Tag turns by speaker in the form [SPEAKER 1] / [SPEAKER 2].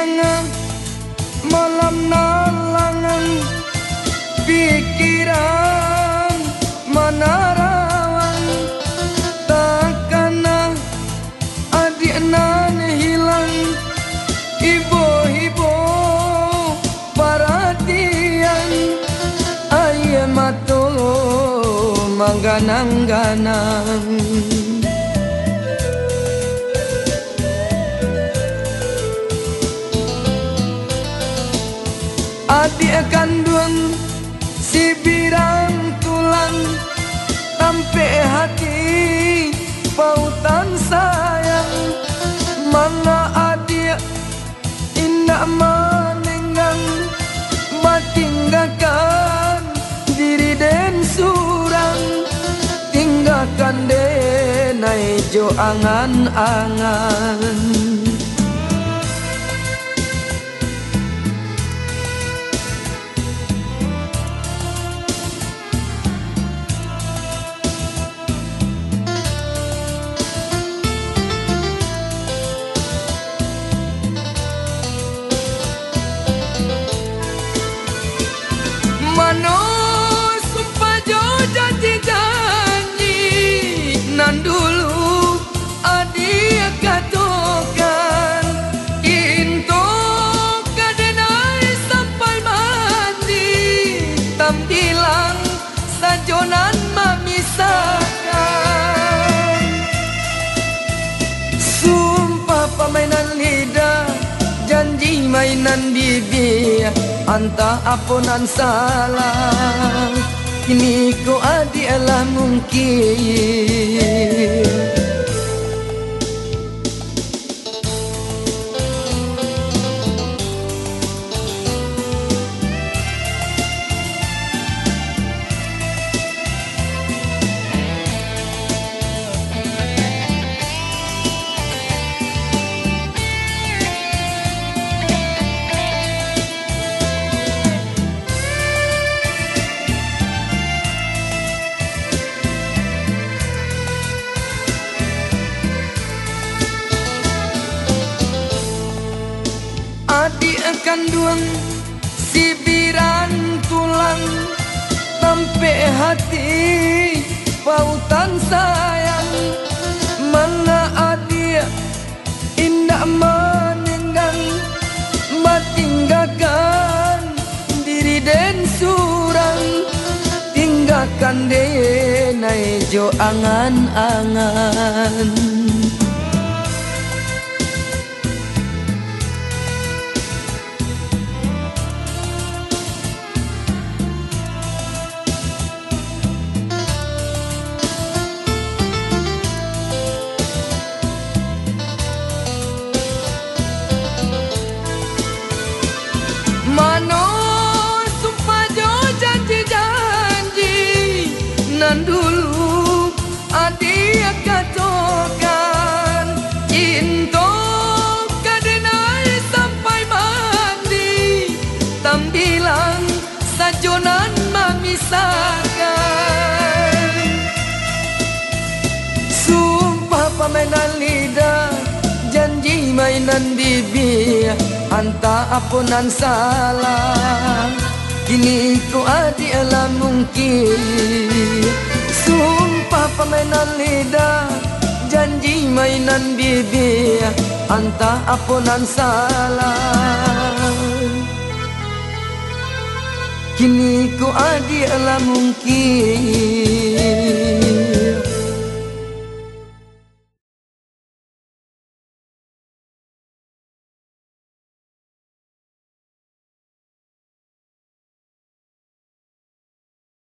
[SPEAKER 1] Bimbang malam nalangan Pikiran mana rawan Takkan adik nan hilang Ibu-ibu perhatian. Ayah matu mangganang-ganang Adik kandung si birang tulang tampe hati pautan sayang. Mana adik indah menengang Matinggakan diri den surang. Tinggalkan denai jo angan-angan. Bilang sajonan memisahkan. Sumpah pemainan lidah Janji mainan bibir Anta apunan salah. Kini ko adalah mungkin Adik kandung si biran tulang. Sampai hati pautan sayang. Mana adik indah menenggang. Matinggakan diri dan surang. Tinggalkan denai jo angan-angan Bibir Anta apunan salah Kini ku adalah mungkin. Sumpah pamenan lidah Janji mainan bibir Anta apunan salah Kini ku adalah mungkin